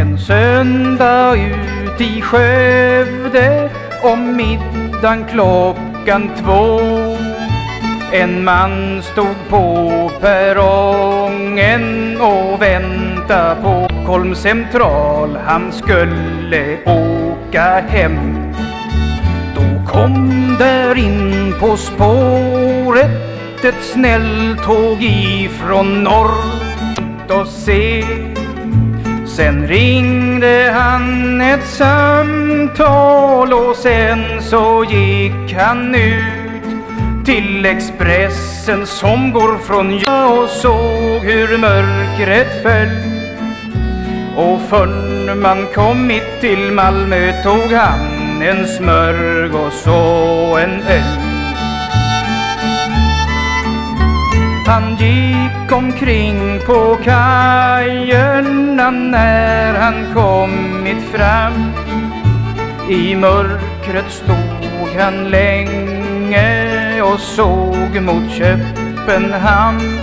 En söndag ut i Skövde om middagen klockan två. En man stod på perrongen och väntade på Kolm central. Han skulle åka hem. Då kom där in på spåret ett snälltåg ifrån norr och se Sen ringde han ett samtal och sen så gick han ut till Expressen som går från jag och såg hur mörkret föll. Och förrän man kommit till Malmö tog han en smörgås och en öl. Han gick omkring på kajerna när han kommit fram. I mörkret stod han länge och såg mot Köpenhamn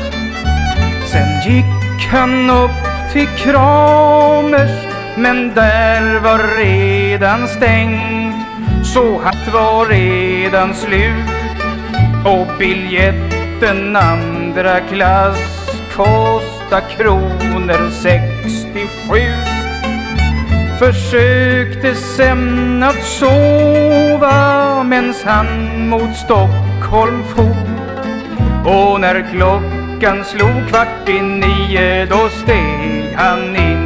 Sen gick han upp till Kramers men där var redan stängt. Så hatt var redan slut och biljetten namn andra klass kostar kronor 67 Försökte sen att sova mens han mot Stockholm for. Och när klockan slog kvart i nio då steg han in